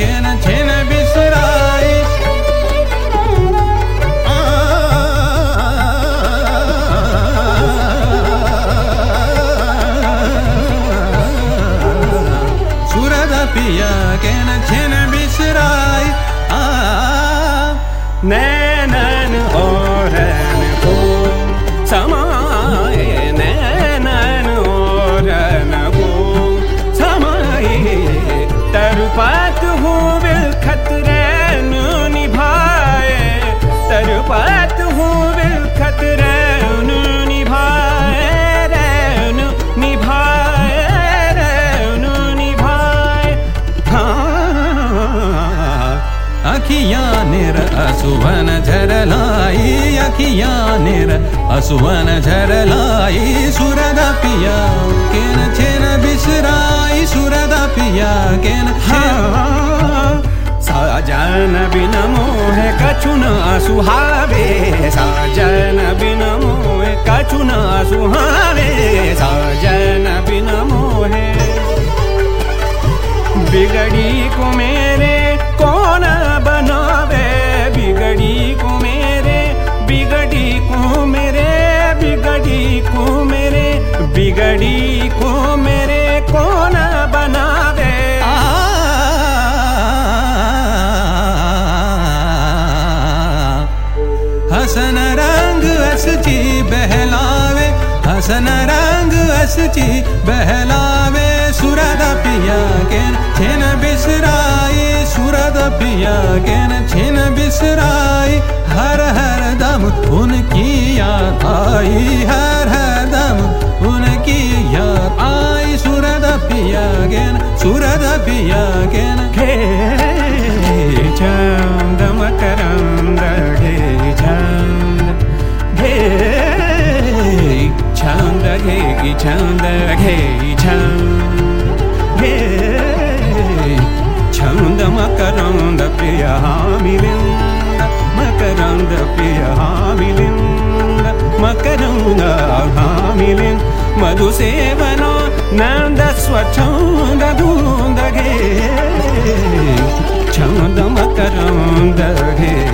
Gain छिन बिसराई सुरद gain छिन बिसराई खतरैन निभाए तरुपात हो बिल खतरैन निभाए रैन निभाए रैन निभाए हाँ अखियाँ निर असुवन झरलाई साजन बिन मोह कछुन सुहावे साजन बिन मोह कछुन सुहावे साजन बिन मोहे। बिगड़ी को मेरे कौन बनावे? बिगड़ी को मेरे बिगड़ी को मेरे बिगड़ी को मेरे बिगड़ी को मेरे कौन बनावे? हसन रंग असची बहलावे सुरद पिया केन छिन बिसराई सुरद पिया केन छिन बिसराई हर हर दम उनकी याद आई हर dak he ki chang dak he chang he chang da makarang da priya milin makarang da priya milin makarang da milin madhu sevano, nanda swachang da dun da ge chang da makarang da he